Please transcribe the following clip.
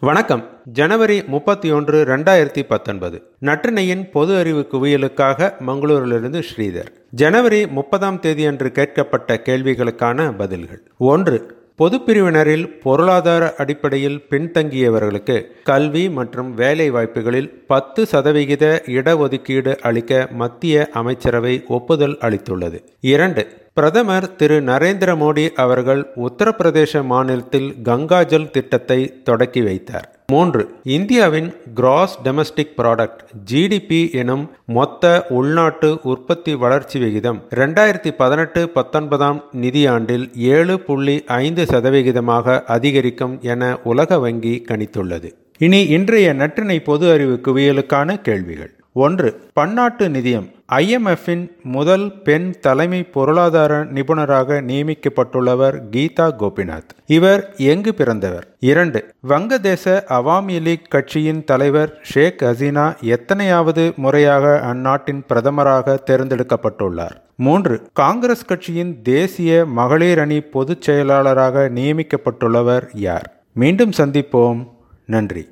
வணக்கம். ஜனவரி முப்பத்தி ஒன்று ரெண்டாயிரத்தி பத்தொன்பது. நற்றினையின் பொது அறிவு குவியலுக்காக மங்களூரிலிருந்து ஸ்ரீதர். ஜனவரி முப்பதாம் தேதி அன்று கேட்கப்பட்ட கேள்விகளுக்கான பதில்கள். ஒன்று பொதுப்பிரிவினரில் பொருளாதார அடிப்படையில் பின்தங்கியவர்களுக்கு கல்வி மற்றும் வேலை வாய்ப்புகளில் பத்து சதவிகித இடஒதுக்கீடு அளிக்க மத்திய அமைச்சரவை ஒப்புதல் அளித்துள்ளது. இரண்டு பிரதமர் திரு நரேந்திர மோடி அவர்கள் உத்தரப்பிரதேச மாநிலத்தில் கங்காஜல் திட்டத்தை தொடக்கி வைத்தார். மூன்று. இந்தியாவின் கிராஸ் டொமஸ்டிக் ப்ராடக்ட் ஜிடிபி எனும் மொத்த உள்நாட்டு உற்பத்தி வளர்ச்சி விகிதம் ரெண்டாயிரத்தி பதினெட்டு பத்தொன்பதாம் நிதியாண்டில் ஏழு புள்ளி ஐந்து சதவிகிதமாக அதிகரிக்கும் என உலக வங்கி கணித்துள்ளது. இனி இன்றைய நற்றினை பொது அறிவு குவியலுக்கான கேள்விகள். ஒன்று பன்னாட்டு நிதியம். ஐஎம்எஃப்பின் முதல் பெண் தலைமை பொருளாதார நிபுணராக நியமிக்கப்பட்டுள்ளவர் கீதா கோபிநாத். இவர் எங்கு பிறந்தவர்? இரண்டு வங்கதேச அவாமி லீக் கட்சியின் தலைவர் ஷேக் ஹசீனா எத்தனையாவது முறையாக அந்நாட்டின் பிரதமராக தேர்ந்தெடுக்கப்பட்டுள்ளார்? மூன்று காங்கிரஸ் கட்சியின் தேசிய மகளிர் அணி பொதுச் செயலாளராக நியமிக்கப்பட்டுள்ளவர் யார்? மீண்டும் சந்திப்போம். நன்றி.